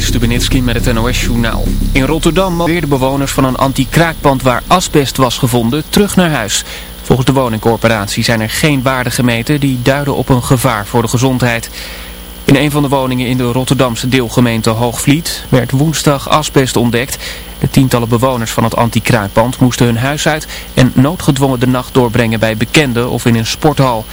Stubenitski met het NOS-journaal. In Rotterdam weer de bewoners van een anti-kraakpand waar asbest was gevonden terug naar huis. Volgens de woningcorporatie zijn er geen waarden gemeten die duiden op een gevaar voor de gezondheid. In een van de woningen in de Rotterdamse deelgemeente Hoogvliet werd woensdag asbest ontdekt. De tientallen bewoners van het anti-kraakpand moesten hun huis uit en noodgedwongen de nacht doorbrengen bij bekenden of in een sporthal.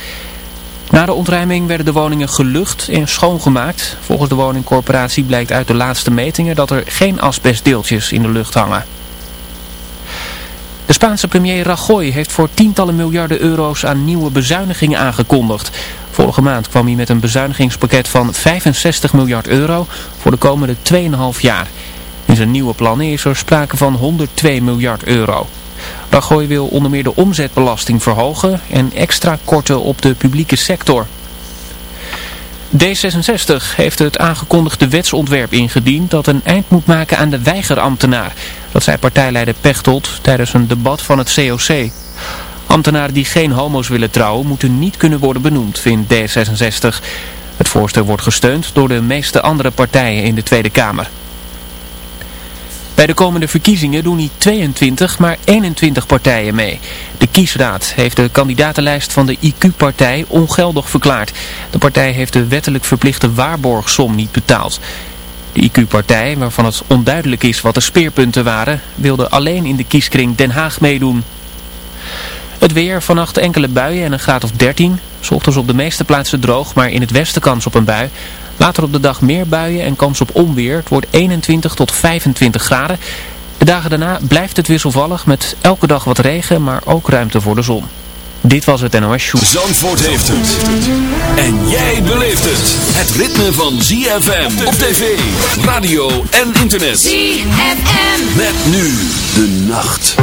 Na de ontruiming werden de woningen gelucht en schoongemaakt. Volgens de woningcorporatie blijkt uit de laatste metingen dat er geen asbestdeeltjes in de lucht hangen. De Spaanse premier Rajoy heeft voor tientallen miljarden euro's aan nieuwe bezuinigingen aangekondigd. Vorige maand kwam hij met een bezuinigingspakket van 65 miljard euro voor de komende 2,5 jaar. In zijn nieuwe plannen is er sprake van 102 miljard euro. Rajoy wil onder meer de omzetbelasting verhogen en extra korten op de publieke sector. D66 heeft het aangekondigde wetsontwerp ingediend dat een eind moet maken aan de weigerambtenaar. Dat zei partijleider Pechtold tijdens een debat van het COC. Ambtenaren die geen homo's willen trouwen moeten niet kunnen worden benoemd, vindt D66. Het voorstel wordt gesteund door de meeste andere partijen in de Tweede Kamer. Bij de komende verkiezingen doen niet 22, maar 21 partijen mee. De kiesraad heeft de kandidatenlijst van de IQ-partij ongeldig verklaard. De partij heeft de wettelijk verplichte waarborgsom niet betaald. De IQ-partij, waarvan het onduidelijk is wat de speerpunten waren, wilde alleen in de kieskring Den Haag meedoen. Het weer, vannacht enkele buien en een graad of 13. Ochtends op de meeste plaatsen droog, maar in het westen kans op een bui. Later op de dag meer buien en kans op onweer. Het wordt 21 tot 25 graden. De dagen daarna blijft het wisselvallig met elke dag wat regen, maar ook ruimte voor de zon. Dit was het NOS Show. Zandvoort heeft het. En jij beleeft het. Het ritme van ZFM op tv, radio en internet. ZFM. Met nu de nacht.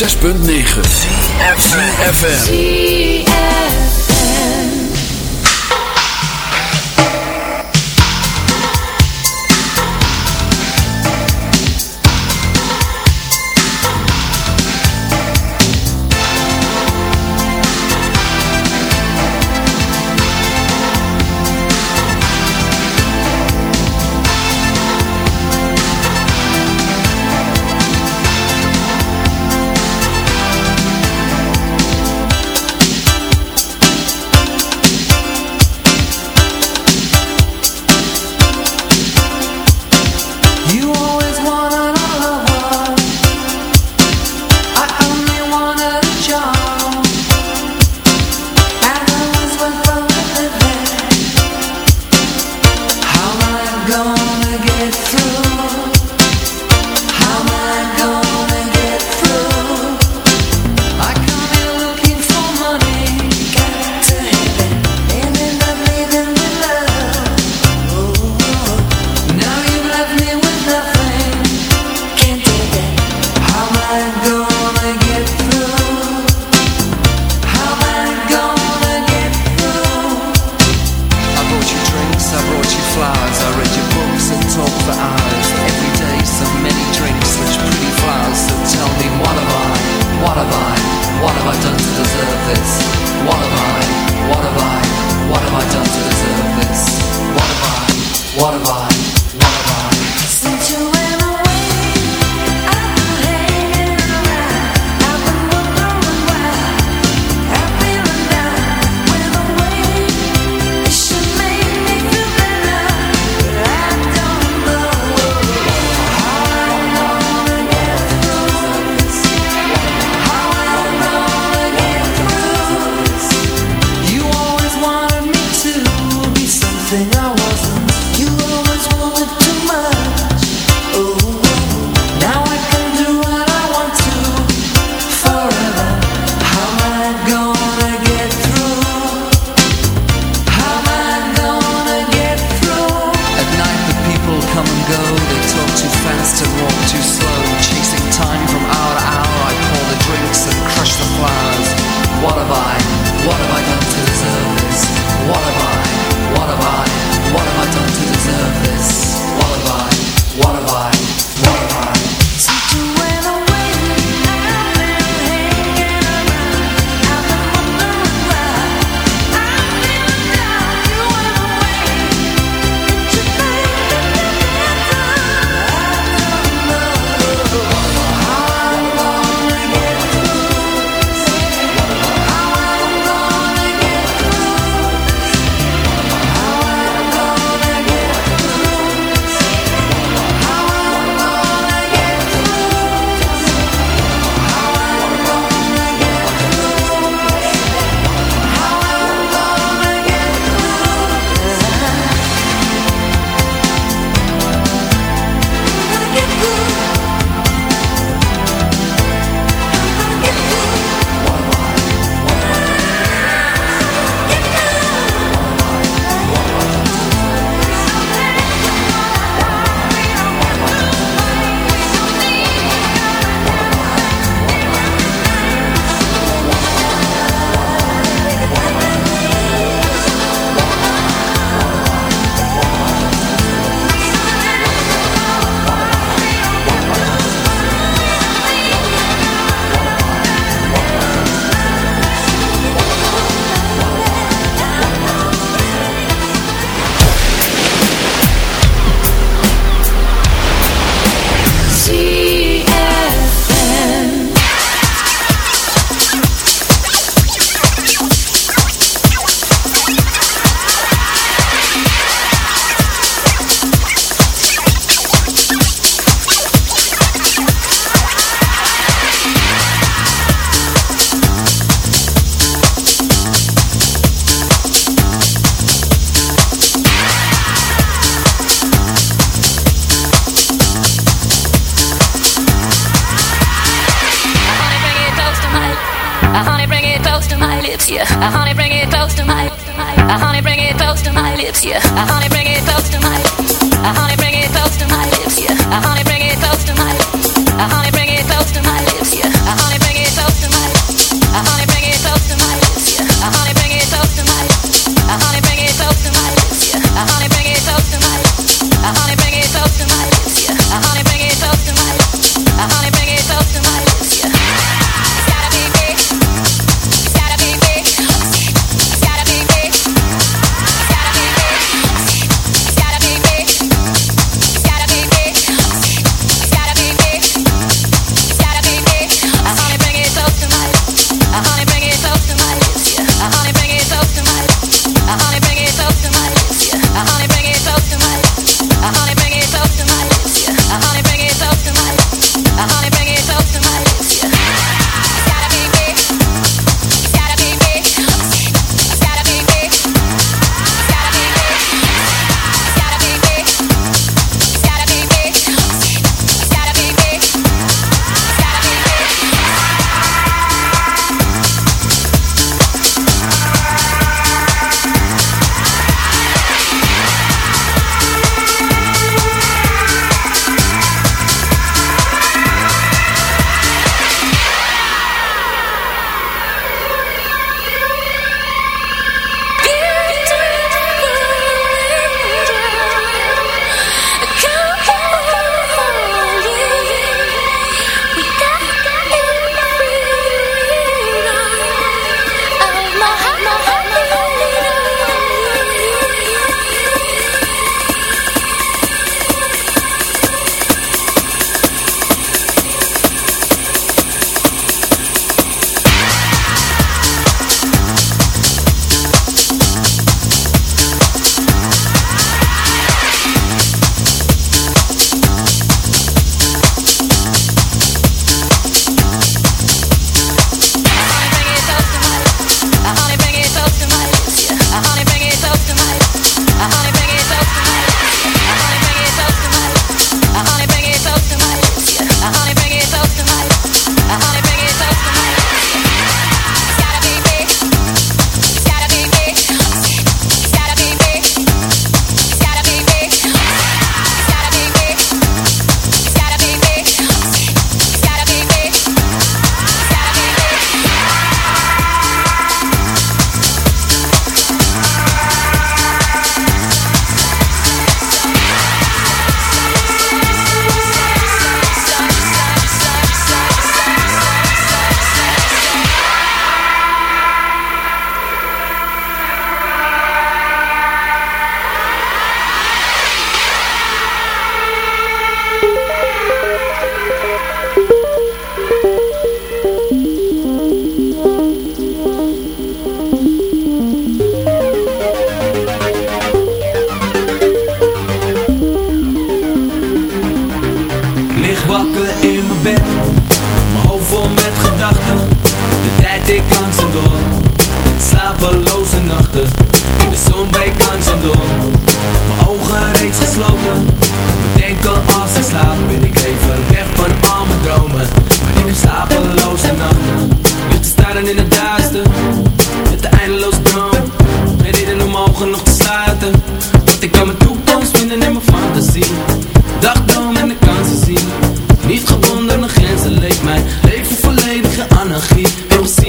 6.9 FM.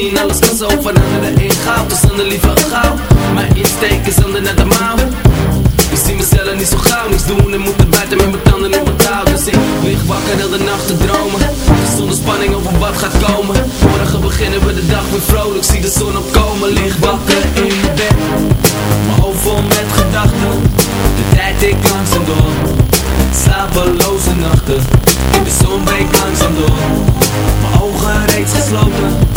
Alles kan zo veranderen in goud Dus zonder liever gauw. Mijn insteek is zonder net de mouw Ik zie mezelf niet zo gauw Niks doen en moeten buiten met mijn tanden op mijn taal. Dus ik lig wakker heel de nacht te dromen. Zonder spanning over wat gaat komen. Morgen beginnen we de dag weer vrolijk Zie de zon opkomen. Licht wakker in mijn bed. Mijn hoofd vol met gedachten. De tijd ik langzaam door. Slapeloze nachten. In de zon breekt langzaam door. Mijn ogen reeds gesloten.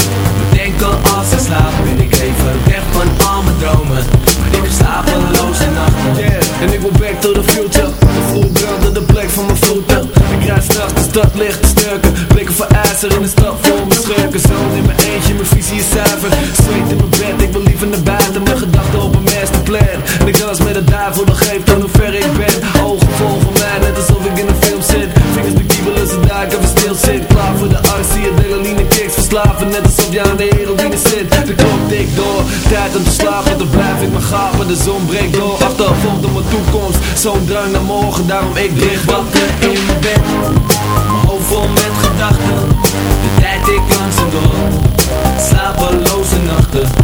to the future Voelbranden de plek van mijn voeten Ik rijd snel, de stad licht te sturken. Blikken voor ijzer in de stad vol met schurken. Zo in mijn eentje, mijn visie is zuiver. Zweet in mijn bed, ik wil liever naar buiten. Mijn gedachten op een masterplan. En ik dans met de daarvoor, dat geeft aan hoe ver ik ben. Ogen van mij, net alsof ik in een film zit. Vingers de kiebelen, ze daar, ik even stil zit Klaar voor de arts, zie je adrenaline kicks. Verslaven, net alsof jij aan de gapen De zon breekt door, achtervolgt op mijn toekomst. Zo'n drang naar morgen, daarom ik lig wakker in mijn bed. Mijn vol met gedachten De tijd ik langzaam door. Slapeloze nachten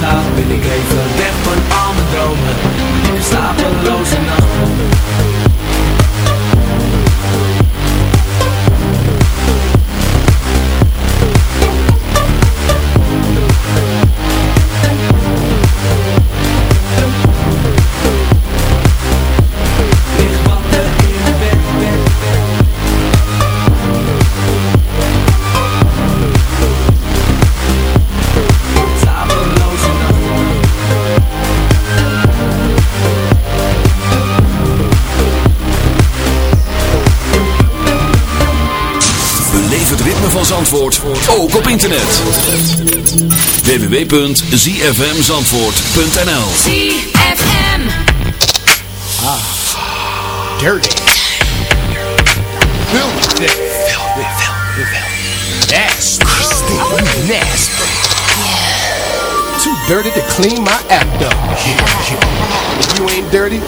slaap Ben ik even weg van al mijn dromen. Heb slapeloze nachten van Zandvoort ook op internet. www.zfmzandvoort.nl ZFM. dirty. Filthy. Filthy. Filthy. Nasty. Nasty. Too dirty to clean my act up. If you ain't dirty,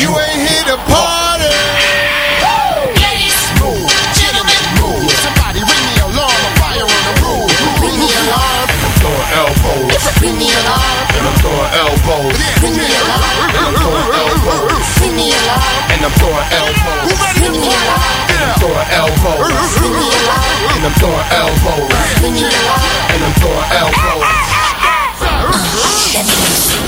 you ain't here to party. Bring me alone. And I'm throwing elbows. Bring me alone. And I'm throwing elbows. Bring me alone. And I'm throwing elbows. Bring me alone. And I'm throwing elbows. Bring me alone. And I'm throwing elbows. Bring me alone. And I'm throwing elbows. That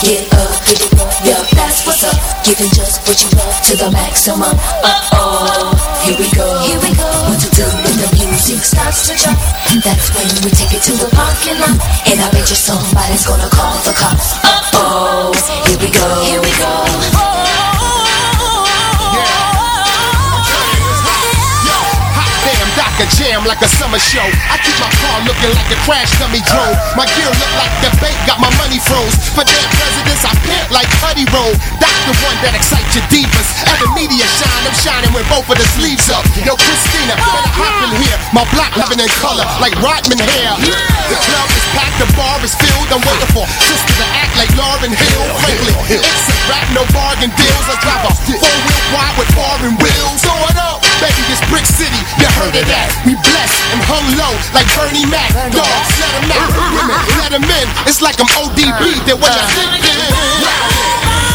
Get up, get it up, yeah, that's what's up. Giving just what you love to the maximum. Uh oh, here we go, here we go. One, two, three, when the music starts to jump, that's when we take it to the parking lot. And I bet you somebody's gonna call the cops. Uh oh, here we go, here we go. Oh, jam like a summer show. I keep my car looking like a crash dummy drone. My gear look like the bank got my money froze. For damn presidents, I pimp like Putty Roll. That's the one that excites your divas. The media shine, I'm shining with both of the sleeves up. Yo, Christina, better hop in here. My block living in color like Rodman hair. The club is packed, the bar is filled. I'm waiting for sister to act like Lauren Hill. Frankly, it's a rap, no bargain deals. I drive a four-wheel wide with foreign wheels. So what up? Baby, this brick city, you heard of that. We blessed and hung low like Bernie Mac. Dogs, let them out. Women, let them in. It's like I'm ODB, then what you thinking?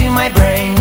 into my brain.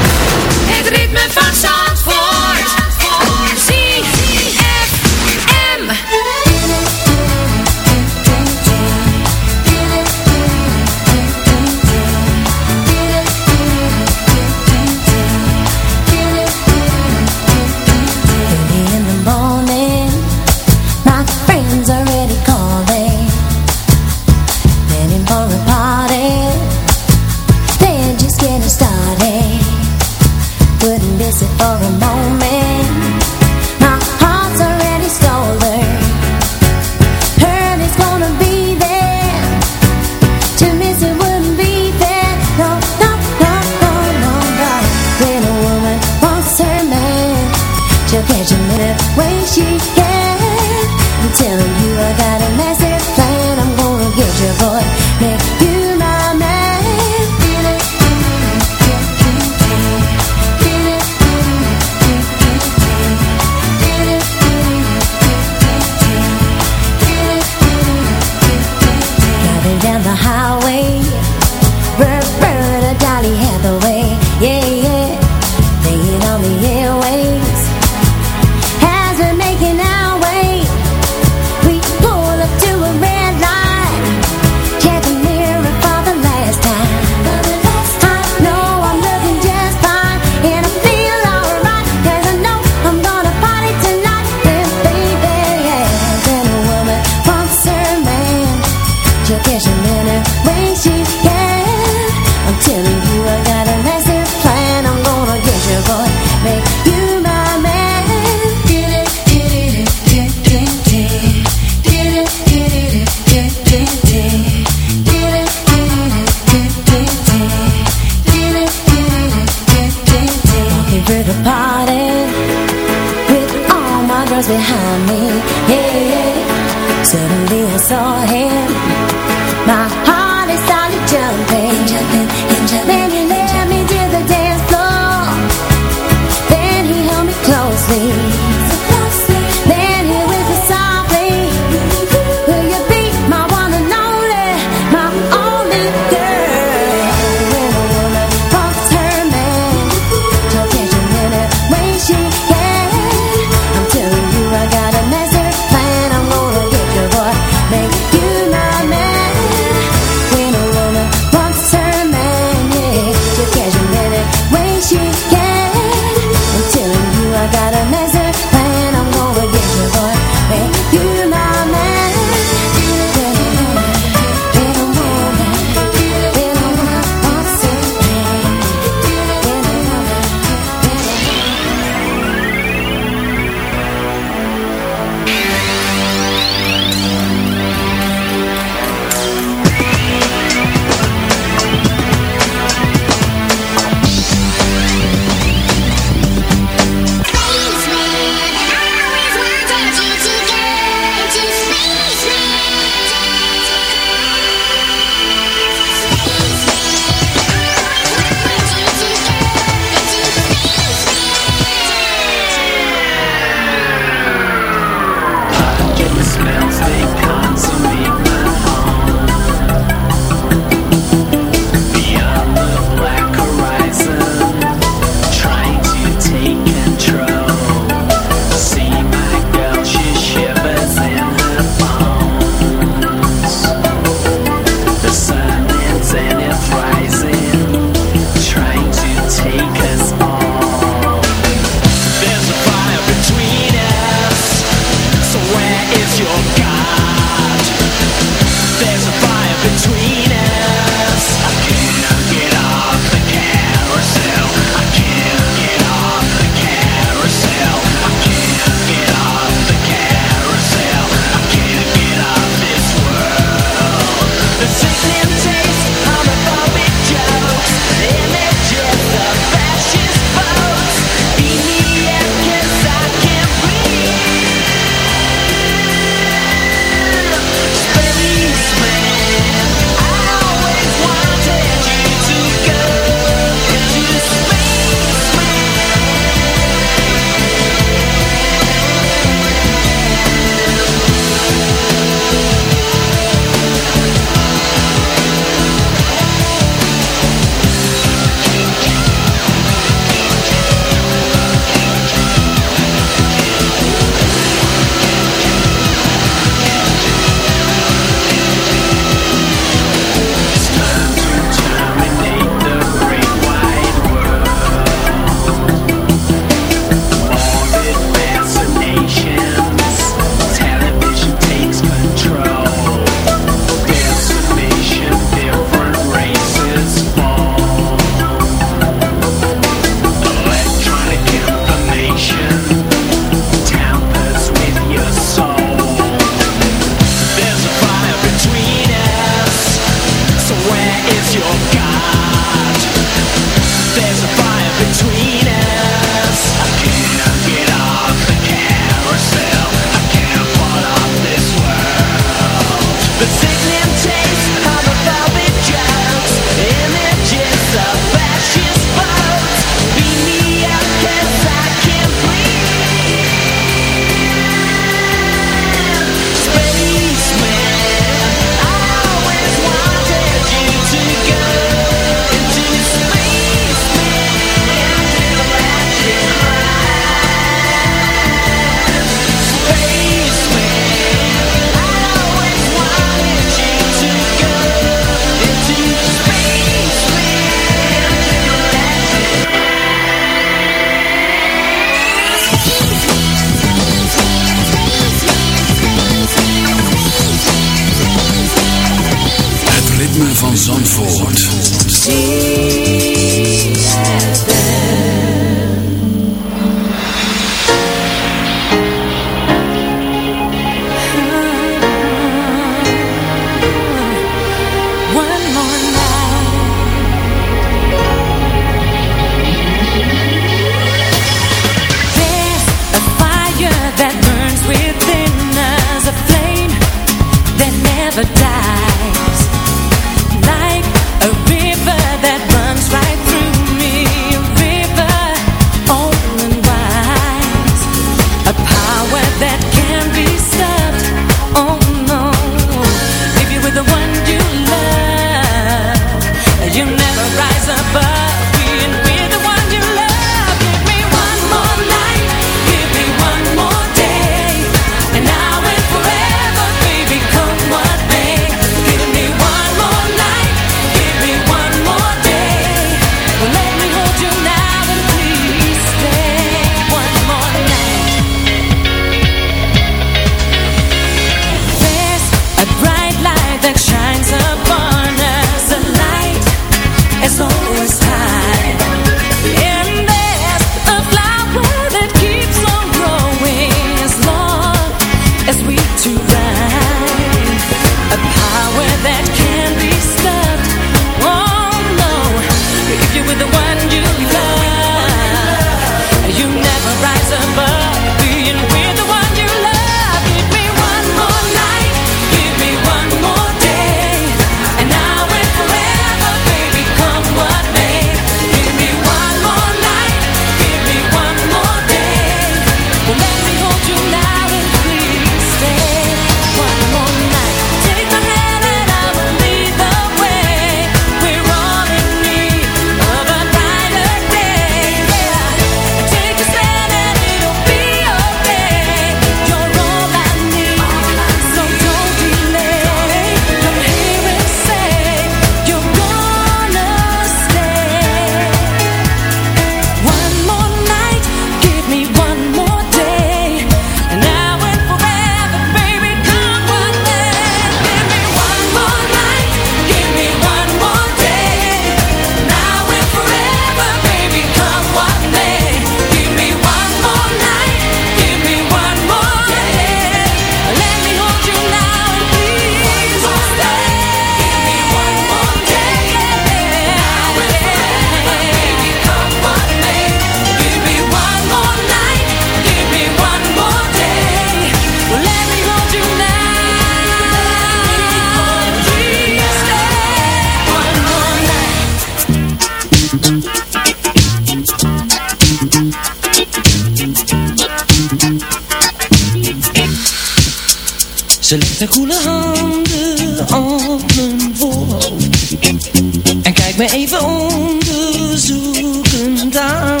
Me even onderzoekend aan.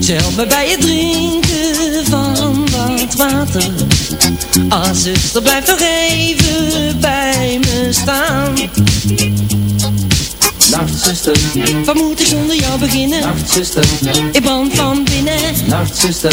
Ze helpt me bij het drinken van wat water. Ah zuster blijf nog even bij me staan. Nachtzuster, Wat moet ik zonder jou beginnen? nachtzuster, Ik brand van binnen. Nachtzuster,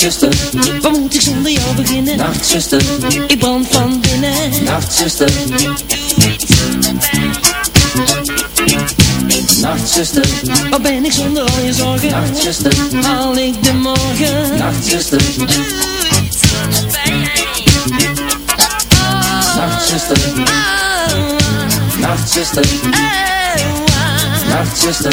nachtzuster, Wat moet ik zonder jou beginnen? nachtzuster, Ik brand van binnen nachtzuster, nachtzuster, Wat ben ik zonder al je zorgen? nachtzuster, Haal ik de morgen? nachtzuster, nachtzuster, nachtzuster, nachtzuster,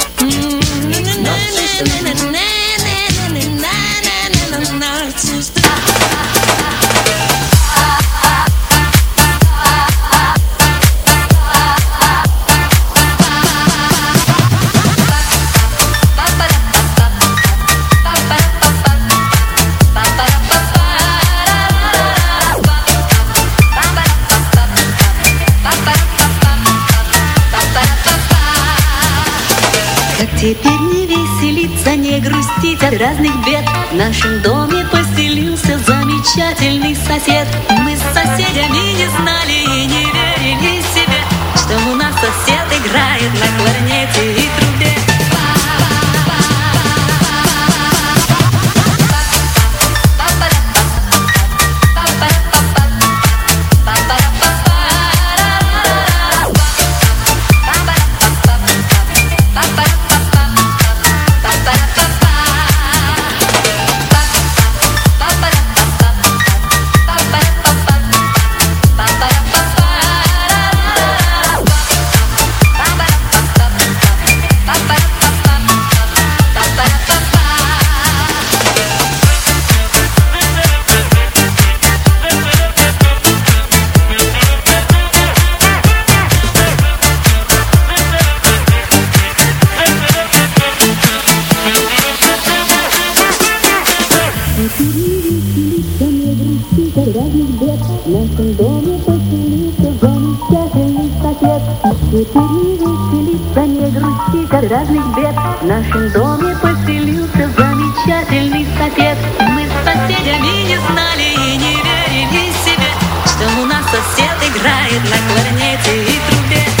Университет играет на кларнете и трубе.